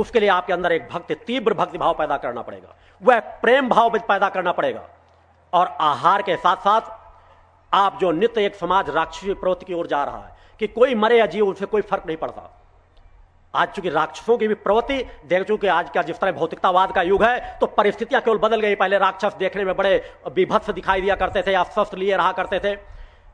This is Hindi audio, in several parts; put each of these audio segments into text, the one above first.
उसके लिए आपके अंदर एक भक्ति, तीव्र भक्ति भाव पैदा करना पड़ेगा। वह प्रेम भाव पैदा करना पड़ेगा। और आहार के साथ साथ आप जो नित्य एक समाज राक्षसी प्रवृत्ति की ओर जा रहा है, कि कोई मरे या जीव, उनसे कोई फ़र्क नहीं पड़ता। आज चूँकि राक्षसों की भी प्रवृत्ति, देख चुके आज का जिस तरह भौतिकतावाद का युग है तो परिस्थितियाँ केवल बदल गई। पहले राक्षस देखने में बड़े विभत्स दिखाई दिया करते थे, या स्वस्थ लिए रहा करते थे।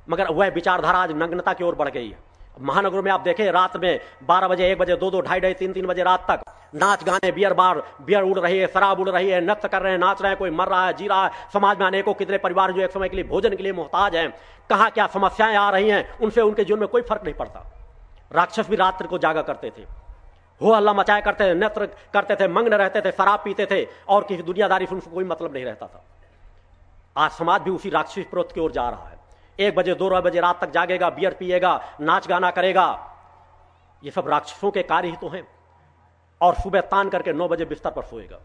मगर वह विचारधारा आज नग्नता की ओर बढ़ गई है। महानगरों में आप देखें, रात में बारह बजे, एक बजे, दो दो, ढाई ढाई, तीन तीन बजे रात तक नाच गाने, बियर बार, बियर उड़ रही है, शराब उड़ रही है, नृत्य कर रहे हैं, नाच रहे हैं, कोई मर रहा है, जी रहा है, समाज में अनेकों कितने परिवार जो एक समय के लिए भोजन के लिए मोहताज हैं, कहा क्या समस्याएँ आ रही हैं, उनसे उनके जीवन में कोई फ़र्क नहीं पड़ता। राक्षस भी रात्र को जागा करते थे। हो हल्ला मचाया करते थे, नृत्य करते थे मंगन रहते थे, शराब पीते थे, और किसी दुनियादारी से उनको कोई मतलब नहीं रहता था। आज समाज भी उसी राक्षस प्रोत की ओर जा रहा है। एक बजे, दो बजे रात तक जागेगा बियर पिएगा, नाच गाना करेगा। ये सब राक्षसों के कार्य ही तो हैं। और सुबह तान करके नौ बजे बिस्तर पर सोएगा।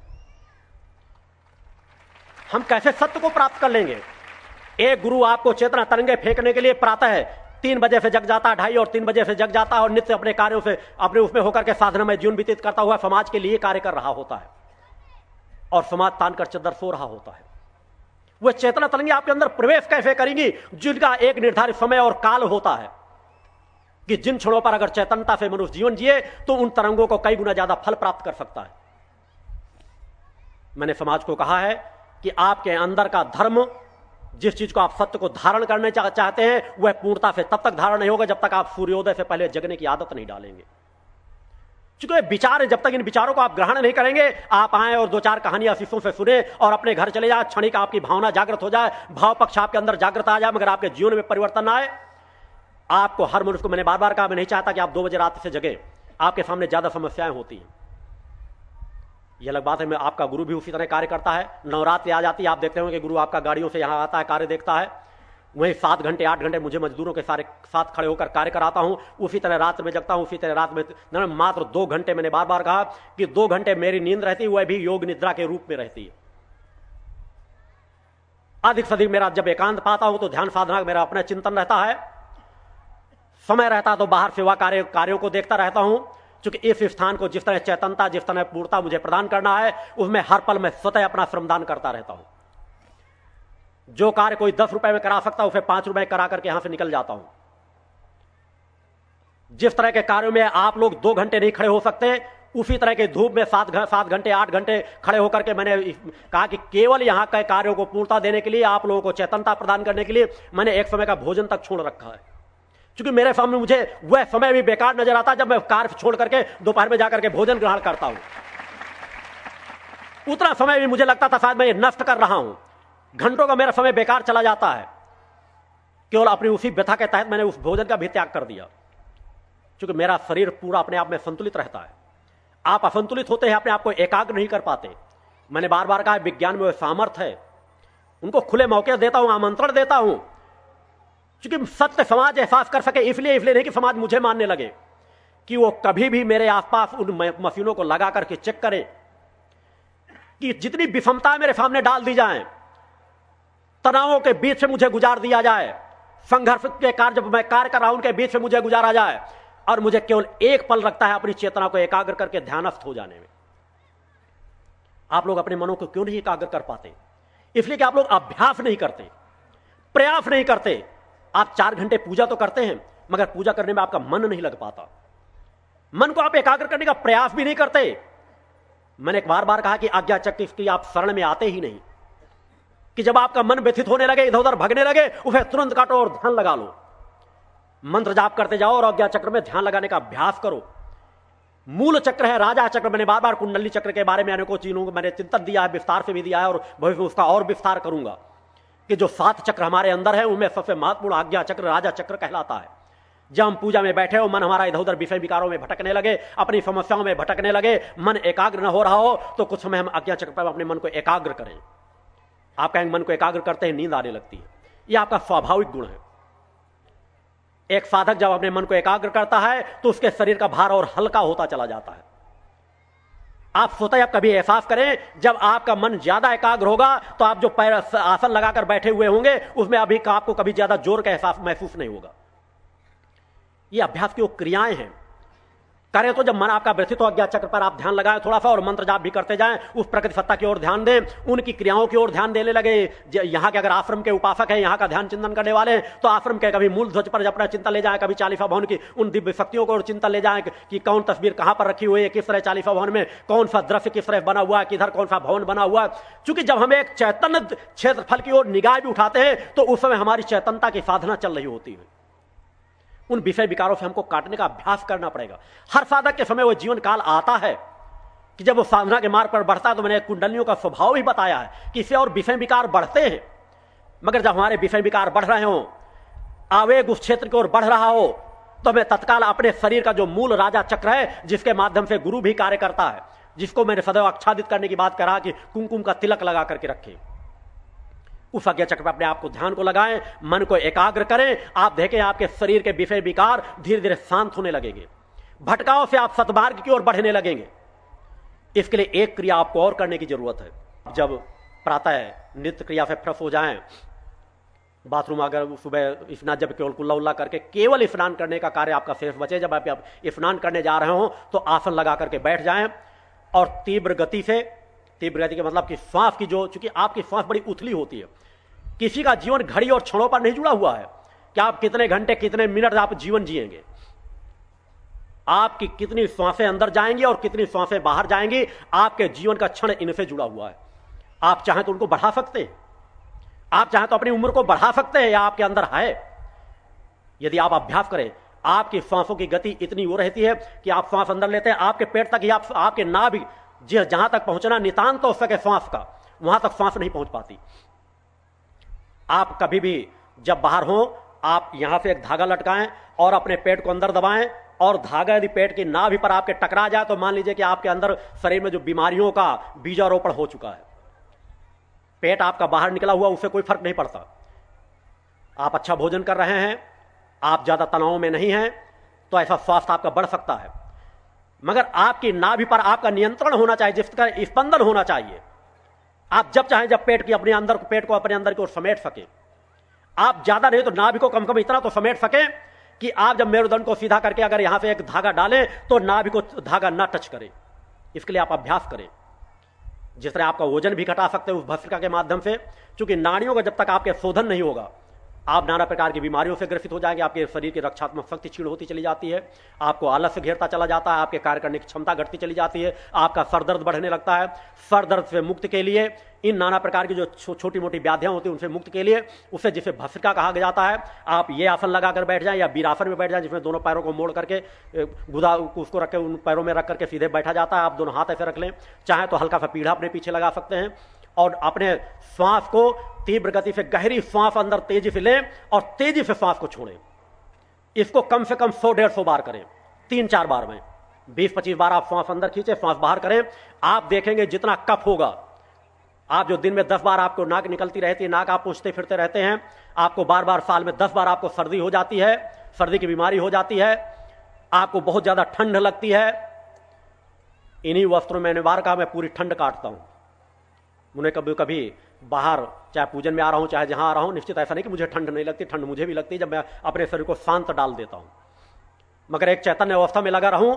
हम कैसे सत्य को प्राप्त कर लेंगे? एक गुरु आपको चेतना तरंगे फेंकने के लिए प्रातः है। तीन बजे से जग जाता है ढाई और तीन बजे से जग जाता है और नित्य अपने कार्यों से, अपने उसमें होकर के साधना में जीवन व्यतीत करता हुआ समाज के लिए कार्य कर रहा होता है। और समाज तान कर चदर सो रहा होता है। वह चेतना तरंगे आपके अंदर प्रवेश कैसे करेंगी, जिनका एक निर्धारित समय और काल होता है। कि जिन क्षणों पर अगर चैतनता से मनुष्य जीवन जिए तो उन तरंगों को कई गुना ज़्यादा फल प्राप्त कर सकता है। मैंने समाज को कहा है कि आपके अंदर का धर्म, जिस चीज़ को आप सत्य को धारण करने चाहते हैं, वह पूर्णता से तब तक धारण नहीं होगा जब तक आप सूर्योदय से पहले जगने की आदत नहीं डालेंगे। चूँकि विचार है। जब तक इन विचारों को आप ग्रहण नहीं करेंगे, आप आए और दो चार कहानियाँ शिशों से सुने और अपने घर चले जाए। क्षणिक आपकी भावना जागृत हो जाए, भाव पक्ष आपके अंदर जागृत आ जाए, मगर आपके जीवन में परिवर्तन आए। आपको हर मनुष्य को मैंने बार बार कहा, मैं नहीं चाहता कि आप दो बजे रात से जगे। आपके सामने ज़्यादा समस्याएँ होती हैं। यह अलग बात है, मैं आपका गुरु भी उसी तरह कार्य करता है। नवरात्रि आ जाती है, आप देखते होंगे गुरु आपका गाड़ियों से यहाँ आता है, कार्य देखता है। वहीं सात घंटे, आठ घंटे मुझे मजदूरों के सारे साथ खड़े होकर कार्य कराता हूँ, उसी तरह रात में जगता हूँ, उसी तरह रात में मात्र दो घंटे मैंने बार बार कहा कि दो घंटे मेरी नींद रहती वह भी योग निद्रा के रूप में रहती है। अधिक से अधिक मेरा जब एकांत पाता हूँ तो ध्यान साधना मेरा अपना चिंतन रहता है। समय रहता तो बाहर सेवा कार्य, कार्यों को देखता रहता हूँ, क्योंकि इस स्थान को जिस तरह चैतनता जिस तरह पूर्णता मुझे प्रदान करना है, उसमें हर पल में स्वतः अपना श्रमदान करता रहता हूँ। जो कार्य कोई दस रुपए में करा सकता उसे पाँच रुपए करा करके यहाँ से निकल जाता हूँ। जिस तरह के कार्यों में आप लोग दो घंटे नहीं खड़े हो सकते, उसी तरह के धूप में सात सात घंटे, आठ घंटे खड़े होकर के मैंने कहा कि केवल यहाँ के कार्यों को पूर्णता देने के लिए, आप लोगों को चेतनता प्रदान करने के लिए मैंने एक समय का भोजन तक छोड़ रखा है। क्योंकि मेरे सामने मुझे वह समय भी बेकार नज़र आता जब मैं कार छोड़ करके दोपहर में जाकर के भोजन ग्रहण करता हूँ। उतना समय भी मुझे लगता था शायद मैं नष्ट कर रहा हूँ। घंटों का मेरा समय बेकार चला जाता है। केवल अपनी उसी व्यथा के तहत मैंने उस भोजन का भी त्याग कर दिया। क्योंकि मेरा शरीर पूरा अपने आप में संतुलित रहता है। आप असंतुलित होते हैं, अपने आप को एकाग्र नहीं कर पाते। मैंने बार बार कहा, विज्ञान में सामर्थ्य है। उनको खुले मौके देता हूँ, आमंत्रण देता हूँ। क्योंकि सत्य समाज एहसास कर सके, इसलिए इसलिए नहीं कि समाज मुझे मानने लगे। कि वो कभी भी मेरे आसपास उन मशीनों को लगा करके चेक करें। कि जितनी विषमता मेरे सामने डाल दी जाए तनावों के बीच से मुझे गुजार दिया जाए। संघर्ष के कार्य जब मैं कार्य कर रहा हूँ, उनके बीच से मुझे गुजारा जाए और मुझे केवल एक पल रखता है अपनी चेतना को एकाग्र करके ध्यानस्थ हो जाने में। आप लोग अपने मनों को क्यों नहीं एकाग्र कर पाते? इसलिए कि आप लोग अभ्यास नहीं करते, प्रयास नहीं करते। आप चार घंटे पूजा तो करते हैं, मगर पूजा करने में आपका मन नहीं लग पाता। मन को आप एकाग्र करने का प्रयास भी नहीं करते। मैंने एक बार बार कहा कि आज्ञा चक्र की आप शरण में आते ही नहीं। कि जब आपका मन व्यथित होने लगे, इधर उधर भगने लगे, उसे तुरंत काटो और ध्यान लगा लो। मंत्र जाप करते जाओ और अज्ञा चक्र में ध्यान लगाने का अभ्यास करो। मूल चक्र है राजा चक्र, मैंने बार बार कुंडली चक्र के बारे में अनेकों चीज़ों को मैंने चिंतन दिया है विस्तार से भी दिया है और भविष्य उसका और विस्तार करूँगा। कि जो सात चक्र हमारे अंदर है, उनमें सबसे महत्वपूर्ण आज्ञा चक्र राजा चक्र कहलाता है। जब हम पूजा में बैठे हो, मन हमारा इधर उधर विषय विकारों में भटकने लगे, अपनी समस्याओं में भटकने लगे, मन एकाग्र न हो रहा हो तो कुछ समय हम आज्ञा चक्र पर अपने मन को एकाग्र करें। आप कहेंगे मन को एकाग्र करते हैं, नींद आने लगती है। यह आपका स्वाभाविक गुण है। एक साधक जब अपने मन को एकाग्र करता है तो उसके शरीर का भार और हल्का होता चला जाता है। आप स्वतः कभी एहसास करें, जब आपका मन ज़्यादा एकाग्र होगा तो आप जो पैर आसन लगाकर बैठे हुए होंगे, उसमें अभी आपको कभी ज़्यादा ज़ोर का एहसास महसूस नहीं होगा। ये अभ्यास की वो क्रियाएँ हैं। करें तो जब मन आपका व्यथित हो अज्ञात चक्र पर आप ध्यान लगाएँ थोड़ा सा और मंत्र जाप भी करते जाएँ, उस प्रकृति सत्ता की ओर ध्यान दें, उनकी क्रियाओं की ओर ध्यान देने लगे। यहाँ के अगर आश्रम के उपासक हैं, यहाँ का ध्यान चिंतन करने वाले हैं तो आश्रम के कभी मूल ध्वज पर अपना चिंता ले जाए, कभी चालीफा भवन की उन दिव्य शक्तियों को चिंता ले जाए कि कौन तस्वीर कहाँ पर रखी हुई है, किस तरह चालीफा भवन में, कौन सा दृश्य किस तरह बना हुआ है, किधर कौन सा भवन बना हुआ है। चूँकि जब हम एक चैतन्य क्षेत्रफल की ओर निगाह भी उठाते हैं तो उस समय हमारी चैतनता की साधना चल रही होती है। उन विषय विकारों से हमको काटने का अभ्यास करना पड़ेगा। हर साधक के समय वो जीवन काल आता है कि जब वो साधना के मार्ग पर बढ़ता है तो मैंने कुंडलियों का स्वभाव भी बताया है कि इससे और विषय विकार बढ़ते हैं। मगर जब हमारे विषय विकार बढ़ रहे हो, आवेग उस क्षेत्र की ओर बढ़ रहा हो तो हमें तत्काल अपने शरीर का जो मूल राजा चक्र है, जिसके माध्यम से गुरु भी कार्य करता है, जिसको मैंने सदैव आच्छादित करने की बात करा कि कुमकुम का तिलक लगा करके रखे। उस अज्ञा चक्र पर अपने आप को ध्यान को लगाएँ, मन को एकाग्र करें, आप देखें आपके शरीर के विषय विकार धीरे धीरे शांत होने लगेंगे। भटकाव से आप सतमार्ग की ओर बढ़ने लगेंगे। इसके लिए एक क्रिया आपको और करने की ज़रूरत है। जब प्रातः नित्य क्रिया से फ्रेश हो जाएँ, बाथरूम अगर सुबह स्नान जब केवल कुल्ला उल्ला करके केवल स्नान करने का कार्य आपका शेष बचे, जब आप स्नान करने जा रहे हो तो आसन लगा करके बैठ जाएँ और तीव्र गति से तीव्र गति के मतलब कि श्वास की जो, चूँकि आपकी श्वास बड़ी उथली होती है। किसी का जीवन घड़ी और क्षणों पर नहीं जुड़ा हुआ है। कि आप कितने घंटे, कितने मिनट आप जीवन जिएँगे? आपकी कितनी श्वासें अंदर जाएँगी और कितनी श्वासें बाहर जाएँगी, आपके जीवन का क्षण इनसे जुड़ा हुआ है। आप चाहें तो उनको बढ़ा सकते हैं। आप चाहें तो अपनी उम्र को बढ़ा सकते हैं या आपके अंदर है। यदि आप अभ्यास करें, आपकी श्वासों की गति इतनी वो रहती है कि आप श्वास अंदर लेते हैं, आपके पेट तक ही आप, आपके नाभ जहाँ तक पहुँचना, नितांत हो सके श्वास का, वहाँ तक श्वास नहीं पहुँच पाती। आप कभी भी जब बाहर हो, आप यहाँ से एक धागा लटकाएँ और अपने पेट को अंदर दबाएँ और धागा यदि पेट की नाभि पर आपके टकरा जाए तो मान लीजिए कि आपके अंदर शरीर में जो बीमारियों का बीजारोपण हो चुका है। पेट आपका बाहर निकला हुआ, उससे कोई फ़र्क नहीं पड़ता। आप अच्छा भोजन कर रहे हैं, आप ज़्यादा तनाव में नहीं हैं तो ऐसा स्वास्थ्य आपका बढ़ सकता है। मगर आपकी नाभि पर आपका नियंत्रण होना चाहिए, जिसका स्पंदन होना चाहिए। आप जब चाहें, जब पेट की अपने अंदर, पेट को अपने अंदर की ओर समेट सके। आप ज़्यादा नहीं तो नाभि को कम कम इतना तो समेट सके कि आप जब मेरुदंड को सीधा करके अगर यहाँ से एक धागा डालें तो नाभि को धागा ना टच करें। इसके लिए आप अभ्यास करें। जिस तरह आपका वज़न भी घटा सकते हैं उस भस्त्रिका के माध्यम से, क्योंकि नाड़ियों का जब तक आपके शोधन नहीं होगा आप नाना प्रकार की बीमारियों से ग्रसित हो जाएँगे आपके शरीर की रक्षात्मक शक्ति क्षीण होती चली जाती है आपको आलस्य घेरता चला जाता है आपके कार्य करने की क्षमता घटती चली जाती है आपका सर दर्द बढ़ने लगता है। सर दर्द से मुक्त के लिए इन नाना प्रकार की जो छो, छोटी मोटी व्याधियाँ होती हैं उनसे मुक्त के लिए उसे जिसे भस्रिका कहा जाता है आप ये आसन लगाकर बैठ जाएँ या बीरासन में बैठ जाएँ जिसमें दोनों पैरों को मोड़ करके गुदा उसको रख के उन पैरों में रख करके सीधे बैठा जाता है आप दोनों हाथ ऐसे रख लें चाहे तो हल्का सा पीढ़ा अपने पीछे लगा सकते हैं। और अपने श्वास को तीव्र गति से, गहरी श्वास अंदर तेज़ी से लें और तेज़ी से श्वास को छोड़ें। इसको कम से कम सौ, डेढ़ सौ बार करें। तीन, चार बार में। बीस, पच्चीस बार आप श्वास अंदर खींचे, श्वास बाहर करें। आप देखेंगे जितना कफ होगा। आप जो दिन में दस बार आपको नाक निकलती रहती है, नाक आप पूछते फिरते रहते हैं, आपको बार बार साल में दस बार आपको सर्दी हो जाती है, सर्दी की बीमारी हो जाती है, आपको बहुत ज़्यादा ठंड लगती है। इन्हीं वस्त्रों में निवार का मैं पूरी ठंड काटता हूँ। उन्हें कभी कभी बाहर, चाहे पूजन में आ रहा हूँ, चाहे जहाँ आ रहा हूँ, निश्चित ऐसा नहीं कि मुझे ठंड नहीं लगती, ठंड मुझे भी लगती जब मैं अपने शरीर को शांत डाल देता हूँ। मगर एक चैतन्य अवस्था में लगा रहूँ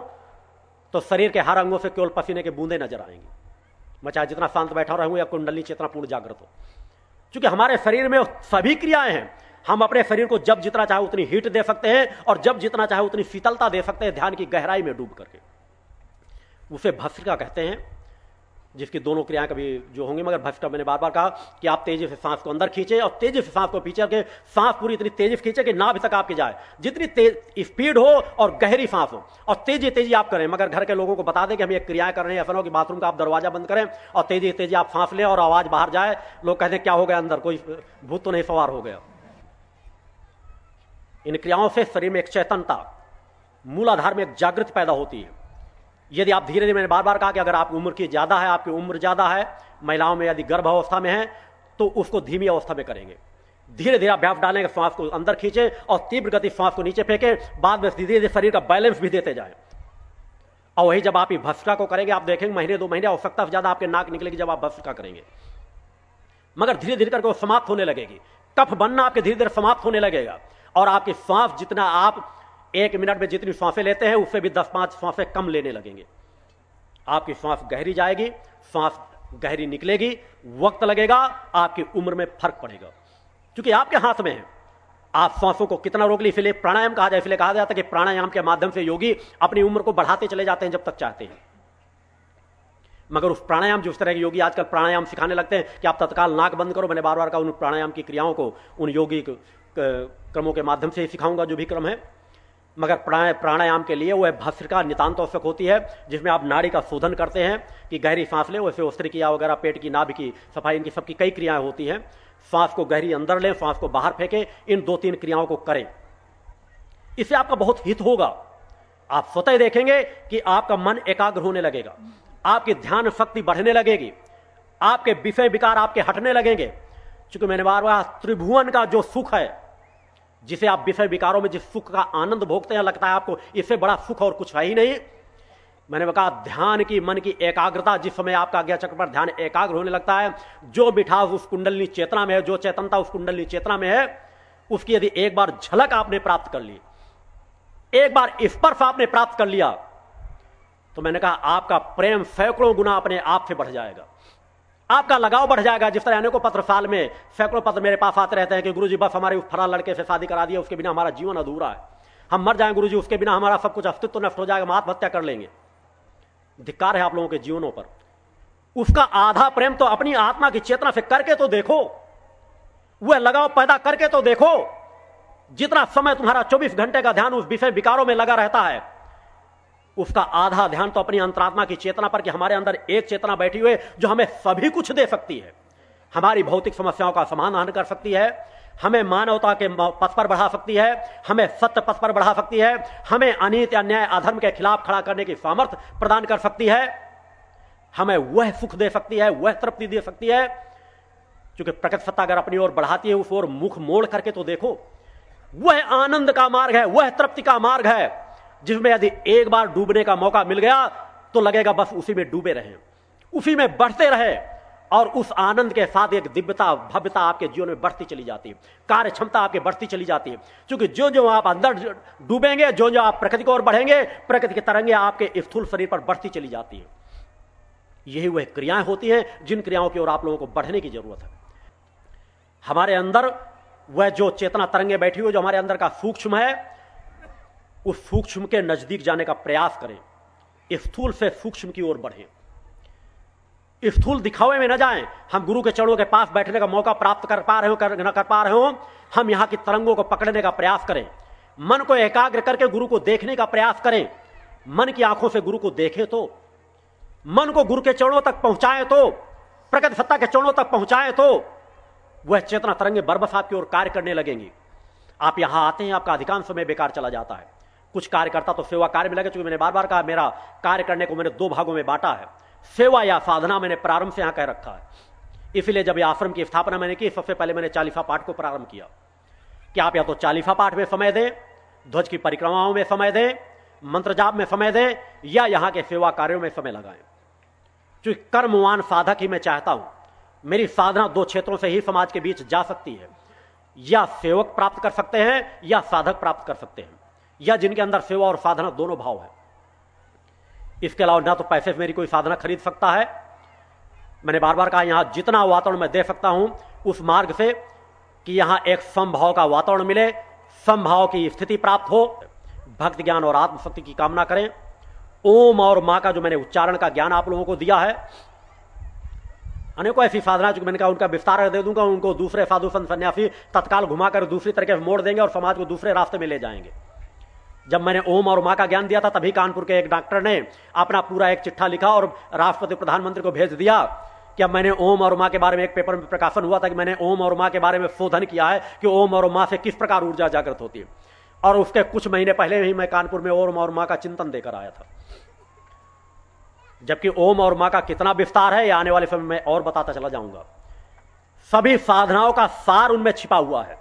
तो शरीर के हर अंगों से केवल पसीने के बूंदे नज़र आएँगे। मैं चाहे जितना शांत बैठा रहूँ या कुंडली चेतना पूर्ण जागृत हो। क्योंकि हमारे शरीर में सभी क्रियाएँ हैं। हम अपने शरीर को जब जितना चाहे उतनी हीट दे सकते हैं और जब जितना चाहे उतनी शीतलता दे सकते हैं ध्यान की गहराई में डूब करके। उसे भस्त्रिका कहते हैं। जिसकी दोनों क्रियाएँ कभी जो होंगी, मगर भस्का मैंने बार बार कहा कि आप तेज़ी से सांस को अंदर खींचे और तेज़ी से सांस को पीछे के सांस पूरी इतनी तेज़ी से खींचे कि नाभि तक आपके जाए। जितनी तेज स्पीड हो और गहरी सांस हो और तेज़ी तेज़ी आप करें। मगर घर के लोगों को बता दें कि हम एक क्रियाएँ कर रहे हैं, ऐसा हो कि बाथरूम का आप दरवाज़ा बंद करें और तेज़ी तेज़ी आप सांस लें और आवाज़ बाहर जाए। लोग कहते हैं, क्या हो गया अंदर? कोई भूत तो नहीं सवार हो गया। इन क्रियाओं से शरीर में एक चैतनता, मूलाधार में एक जागृति पैदा होती है। यदि आप धीरे धीरे मैंने बार बार कहा कि अगर आपकी उम्र की ज़्यादा है, आपकी उम्र ज़्यादा है, महिलाओं में यदि गर्भ अवस्था में है तो उसको धीमी अवस्था में करेंगे। धीरे धीरे अभ्यास डालेंगे, श्वास को अंदर खींचे और तीव्र गति श्वास को नीचे फेंकें, बाद में धीरे धीरे शरीर का बैलेंस भी देते जाए। और वही जब आप भस्का को करेंगे, आप देखेंगे महीने, दो महीने आवश्यकता से ज़्यादा आपके नाक निकलेगी जब आप भस्का करेंगे। मगर धीरे धीरे करके वो समाप्त होने लगेगी। कफ बनना आपके धीरे धीरे समाप्त होने लगेगा। और आपकी श्वास जितना आप एक मिनट में जितनी साँसें लेते हैं, उससे भी दस पाँच साँसें कम लेने लगेंगे। आपकी सांस गहरी जाएगी सांस गहरी निकलेगी, वक्त लगेगा, आपकी उम्र में फ़र्क पड़ेगा। क्योंकि आपके हाथ में है। आप सांसों को कितना रोक ली इसलिए प्राणायाम कहा जाए इसलिए कहा जाता है कि प्राणायाम के माध्यम से योगी अपनी उम्र को बढ़ाते चले जाते हैं जब तक चाहते हैं। मगर उस प्राणायाम जो उस तरह के योगी आजकल प्राणायाम सिखाने लगते हैं कि आप तत्काल नाक बंद करो, मैंने बार बार कहा उन प्राणायाम की क्रियाओं को, उन योगी क्रमों के माध्यम से ही सिखाऊँगा, जो भी क्रम है। मगर प्राणायाम के लिए वह भस्त्रिका नितांत आवश्यक होती है, जिसमें आप नाड़ी का शोधन करते हैं कि गहरी सांस लें वैसे अस्त्र क्रिया वगैरह, पेट की नाभ की सफ़ाई, इनकी सबकी कई क्रियाएँ होती हैं। सांस को गहरी अंदर लें, सांस को बाहर फेंकें, इन दो तीन क्रियाओं को करें। इससे आपका बहुत हित होगा। आप स्वतः देखेंगे कि आपका मन एकाग्र होने लगेगा, आपकी ध्यान शक्ति बढ़ने लगेगी, आपके विषय विकार आपके हटने लगेंगे। चूँकि मैंने बार बार त्रिभुवन का जो सुख है जिसे आप विषय विकारों में जिस सुख का आनंद भोगते हैं, लगता है आपको, इससे बड़ा सुख और कुछ है ही नहीं। मैंने कहा, ध्यान की मन की एकाग्रता, जिस समय आपका आज्ञा चक्र पर ध्यान एकाग्र होने लगता है, जो बिठाव उस कुंडली चेतना में है, जो चेतनता उस कुंडली चेतना में है, उसकी यदि एक बार झलक आपने प्राप्त कर ली, एक बार स्पर्श आपने प्राप्त कर लिया तो मैंने कहा, आपका प्रेम सैकड़ों गुना अपने आप से बढ़ जाएगा। आपका लगाव बढ़ जाएगा। जिस तरह अनेकों पत्र साल में, सैकड़ों पत्र मेरे पास आते रहते हैं कि गुरु जी बस हमारे फरा लड़के से शादी करा दिया उसके बिना हमारा जीवन अधूरा है। हम मर जाएँ गुरु जी उसके बिना हमारा सब कुछ अस्तित्व नष्ट हो जाएगा, हम आत्महत्या कर लेंगे। धिक्कार है आप लोगों के जीवनों पर। उसका आधा प्रेम तो अपनी आत्मा की चेतना से करके तो देखो। वह लगाव पैदा करके तो देखो। जितना समय तुम्हारा 24 घंटे का ध्यान उस विषय विकारों में लगा रहता है उसका आधा ध्यान तो अपनी अंतरात्मा की चेतना पर कि हमारे अंदर एक चेतना बैठी हुई जो हमें सभी कुछ दे सकती है। हमारी भौतिक समस्याओं का समाधान कर सकती है, हमें मानवता के पथ पर बढ़ा सकती है, हमें सत्य पथ पर बढ़ा सकती है, हमें अनित अन्याय अधर्म के खिलाफ खड़ा करने की सामर्थ्य प्रदान कर सकती है, हमें वह सुख दे सकती है, वह तृप्ति दे सकती है, क्योंकि प्रकृति सत्ता अगर अपनी ओर बढ़ाती है, उस ओर मुख मोड़ करके तो देखो, वह आनंद का मार्ग है, वह तृप्ति का मार्ग है। जिसमें यदि एक बार डूबने का मौका मिल गया तो लगेगा बस उसी में डूबे रहे उसी में बढ़ते रहे और उस आनंद के साथ एक दिव्यता, भव्यता आपके जीवन में बढ़ती चली जाती है। कार्य क्षमता आपके बढ़ती चली जाती है। क्योंकि जो जो आप अंदर डूबेंगे जो जो आप प्रकृति की ओर बढ़ेंगे, प्रकृति की तरंगे आपके स्थूल शरीर पर बढ़ती चली जाती है। यही वह क्रियाएँ होती हैं, जिन क्रियाओं की ओर आप लोगों को बढ़ने की ज़रूरत है। हमारे अंदर वह जो चेतना तरंगे बैठी हुई जो हमारे अंदर का सूक्ष्म है उस सूक्ष्म के नज़दीक जाने का प्रयास करें। स्थूल से सूक्ष्म की ओर बढ़ें। स्थूल दिखावे में न जाएँ। हम गुरु के चरणों के पास बैठने का मौका प्राप्त कर पा रहे हो कर, न कर पा रहे हो। हम यहाँ की तरंगों को पकड़ने का प्रयास करें। मन को एकाग्र करके गुरु को देखने का प्रयास करें। मन की आँखों से गुरु को देखें तो। मन को गुरु के चरणों तक पहुँचाए तो। प्रकट सत्ता के चरणों तक पहुँचाए तो। वह चेतना तरंगे बरबस आपकी ओर कार्य करने लगेंगी। आप यहाँ आते हैं आपका अधिकांश समय बेकार चला जाता है। कुछ कार्य करता तो सेवा कार्य में लगे, चूँकि मैंने बार बार कहा, मेरा कार्य करने को मैंने दो भागों में बांटा है। सेवा या साधना मैंने प्रारंभ से यहाँ कह रखा है। इसलिए जब यह आश्रम की स्थापना मैंने की, सबसे पहले मैंने चालीफा पाठ को प्रारंभ किया। कि आप या तो चालीफा पाठ में समय दें, ध्वज की परिक्रमाओं में समय दें, मंत्र जाप में समय दें, या यहाँ के सेवा कार्यों में समय लगाएँ। क्योंकि कर्मवान साधक ही मैं चाहता हूँ, मेरी साधना दो क्षेत्रों से ही समाज के बीच जा सकती है। या सेवक प्राप्त कर सकते हैं, या साधक प्राप्त कर सकते हैं। या जिनके अंदर सेवा और साधना दोनों भाव है। इसके अलावा ना तो पैसे से मेरी कोई साधना खरीद सकता है। मैंने बार बार कहा, यहाँ जितना वातावरण मैं दे सकता हूँ, उस मार्ग से कि यहाँ एक संभाव का वातावरण मिले, संभाव की स्थिति प्राप्त हो, भक्त ज्ञान और आत्मशक्ति की कामना करें। ओम और माँ का जो मैंने उच्चारण का ज्ञान आप लोगों को दिया है, अनेकों ऐसी साधना जो मैंने कहा, उनका विस्तार दे दूँगा, उनको दूसरे साधु संत सन्यासी तत्काल घुमाकर दूसरी तरीके से मोड़ देंगे और समाज को दूसरे रास्ते में ले जाएँगे। जब मैंने ओम और माँ का ज्ञान दिया था, तभी कानपुर के एक डॉक्टर ने अपना पूरा एक चिट्ठा लिखा और राष्ट्रपति प्रधानमंत्री को भेज दिया कि अब मैंने ओम और माँ के बारे में एक पेपर में प्रकाशन हुआ था कि मैंने ओम और माँ के बारे में शोधन किया है कि ओम और माँ से किस प्रकार ऊर्जा जागृत होती है। और उसके कुछ महीने पहले ही मैं कानपुर में ओम और माँ का चिंतन देकर आया था। जबकि ओम और माँ का कितना विस्तार है आने वाले समय में और बताता चला जाऊँगा। सभी साधनाओं का सार उनमें छिपा हुआ है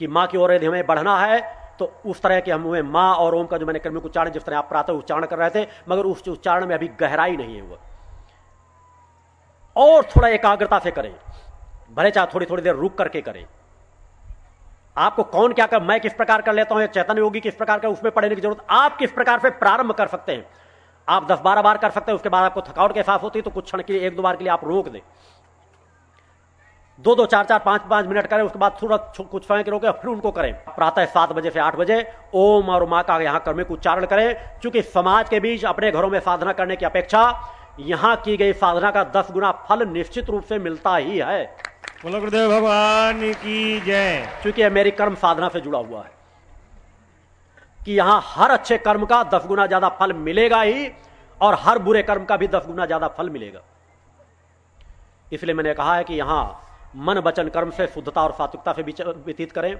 कि माँ की ओर यदि हमें बढ़ना है तो उस तरह के हम हुए। माँ और ओम का जो मैंने क्रमिक उच्चारण, जिस तरह आप प्रातः उच्चारण कर रहे थे, मगर उस उच्चारण में अभी गहराई नहीं है वो। और थोड़ा एकाग्रता से करें। भले चाहे थोड़ी थोड़ी देर रुक करके करें। आपको कौन क्या कर, मैं किस प्रकार कर लेता हूँ चैतन्य योगी किस प्रकार का उसमें पढ़ने की ज़रूरत, आप किस प्रकार से प्रारंभ कर सकते हैं? आप दस बारह बार कर सकते हैं, उसके बाद आपको थकावट के एहसास होती है तो कुछ क्षण के लिए, एक दो बार के लिए आप रोक दें। दो दो चार चार पाँच पाँच मिनट करें उसके बाद थोड़ा कुछ समय के रोके फिर उनको करें। प्रातः सात बजे से आठ बजे ओम और माँ का यहाँ कर्मिक उच्चारण करें। क्योंकि समाज के बीच अपने घरों में साधना करने की अपेक्षा यहाँ की गई साधना का दस गुना फल निश्चित रूप से मिलता ही है। बोलो गुरुदेव भगवान की जय। क्योंकि मेरी कर्म साधना से जुड़ा हुआ है कि यहाँ हर अच्छे कर्म का दस गुना ज़्यादा फल मिलेगा ही और हर बुरे कर्म का भी दस गुना ज़्यादा फल मिलेगा। इसलिए मैंने कहा है कि यहाँ मन, वचन, कर्म से शुद्धता और सात्विकता से व्यतीत करें।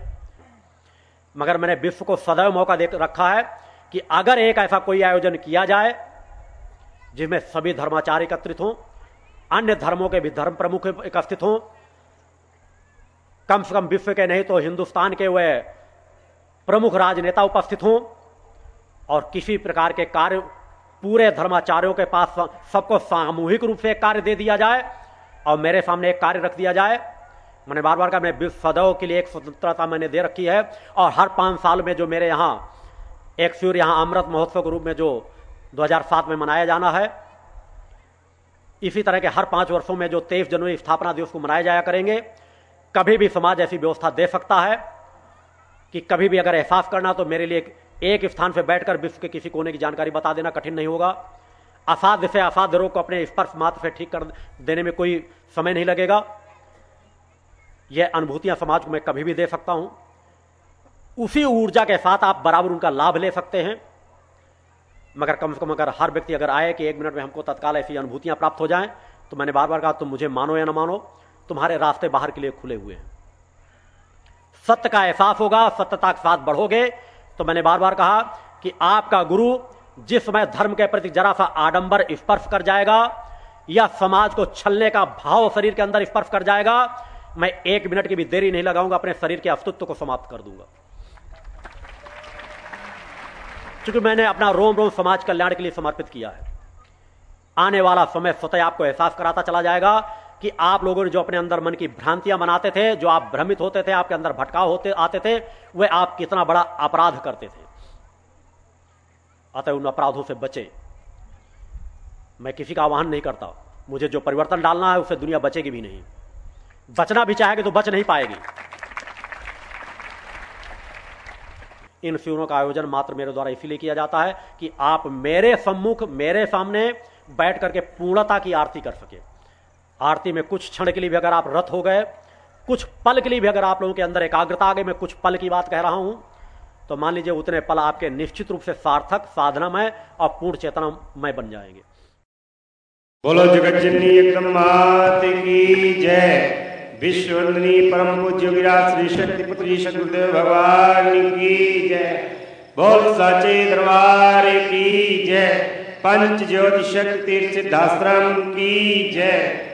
मगर मैंने विश्व को सदैव मौका दे रखा है कि अगर एक ऐसा कोई आयोजन किया जाए, जिसमें सभी धर्माचार्य एकत्रित हों, अन्य धर्मों के भी धर्म प्रमुख एकत्रित हों, कम से कम विश्व के नहीं तो हिंदुस्तान के वे प्रमुख राजनेता उपस्थित हों, और किसी प्रकार के कार्य, पूरे धर्माचार्यों के पास सबको सामूहिक रूप से कार्य दे दिया जाए और मेरे सामने एक कार्य रख दिया जाए। मैंने बार बार कहा, मैं विश्व सदैव के लिए एक स्वतंत्रता मैंने दे रखी है और हर पाँच साल में जो मेरे यहाँ एक सूर्य, यहाँ अमृत महोत्सव के रूप में जो 2007 में मनाया जाना है, इसी तरह के हर पाँच वर्षों में जो तेईस जनवरी स्थापना दिवस को मनाया जाया करेंगे। कभी भी समाज ऐसी व्यवस्था दे सकता है कि कभी भी अगर एहसास करना तो मेरे लिए एक स्थान पर बैठकर विश्व के किसी कोने की जानकारी बता देना कठिन नहीं होगा। असाध्य से असाध्य रोग को अपने स्पर्श मात्र से ठीक कर देने में कोई समय नहीं लगेगा। यह अनुभूतियाँ समाज को मैं कभी भी दे सकता हूँ। उसी ऊर्जा के साथ आप बराबर उनका लाभ ले सकते हैं। मगर कम से कम अगर हर व्यक्ति अगर आए कि एक मिनट में हमको तत्काल ऐसी अनुभूतियाँ प्राप्त हो जाएँ तो मैंने बार बार कहा, तुम मुझे मानो या ना मानो, तुम्हारे रास्ते बाहर के लिए खुले हुए हैं। सत्य का एहसास होगा, सत्यता के साथ बढ़ोगे। तो मैंने बार बार कहा कि आपका गुरु जिस समय धर्म के प्रति जरा सा आडंबर स्पर्श कर जाएगा, या समाज को छलने का भाव शरीर के अंदर स्पर्श कर जाएगा, मैं एक मिनट की भी देरी नहीं लगाऊँगा, अपने शरीर के अस्तित्व को समाप्त कर दूँगा। क्योंकि मैंने अपना रोम रोम समाज कल्याण के लिए समर्पित किया है, आने वाला समय स्वतः आपको एहसास कराता चला जाएगा कि आप लोगों ने जो अपने अंदर मन की भ्रांतियाँ बनाते थे, जो आप भ्रमित होते थे, आपके अंदर भटकाव होते, आते थे, वे आप कितना बड़ा अपराध करते थे। अतः उन अपराधों से बचे। मैं किसी का आह्वान नहीं करता। मुझे जो परिवर्तन डालना है, उससे दुनिया बचेगी भी नहीं। बचना भी चाहेगी तो बच नहीं पाएगी। इन शिविरों का आयोजन मात्र मेरे द्वारा इसीलिए किया जाता है कि आप मेरे सम्मुख, मेरे सामने बैठ करके पूर्णता की आरती कर सके। आरती में कुछ क्षण के लिए भी अगर आप रथ हो गए, कुछ पल के लिए भी अगर आप लोगों के अंदर एकाग्रता आ गई, मैं कुछ पल की बात कह रहा हूँ तो मान लीजिए उतने पल आपके निश्चित रूप से सार्थक, साधनामय और पूर्ण चेतनामय बन जाएँगे। बोलो जगत की जय। विश्ववंदनी परम पूज्य श्री शक्ति गुरुदेव भगवान की जय। बोल साचे दरबार की जय। पंच ज्योतिष शक्ति सिद्धाश्रम की जय।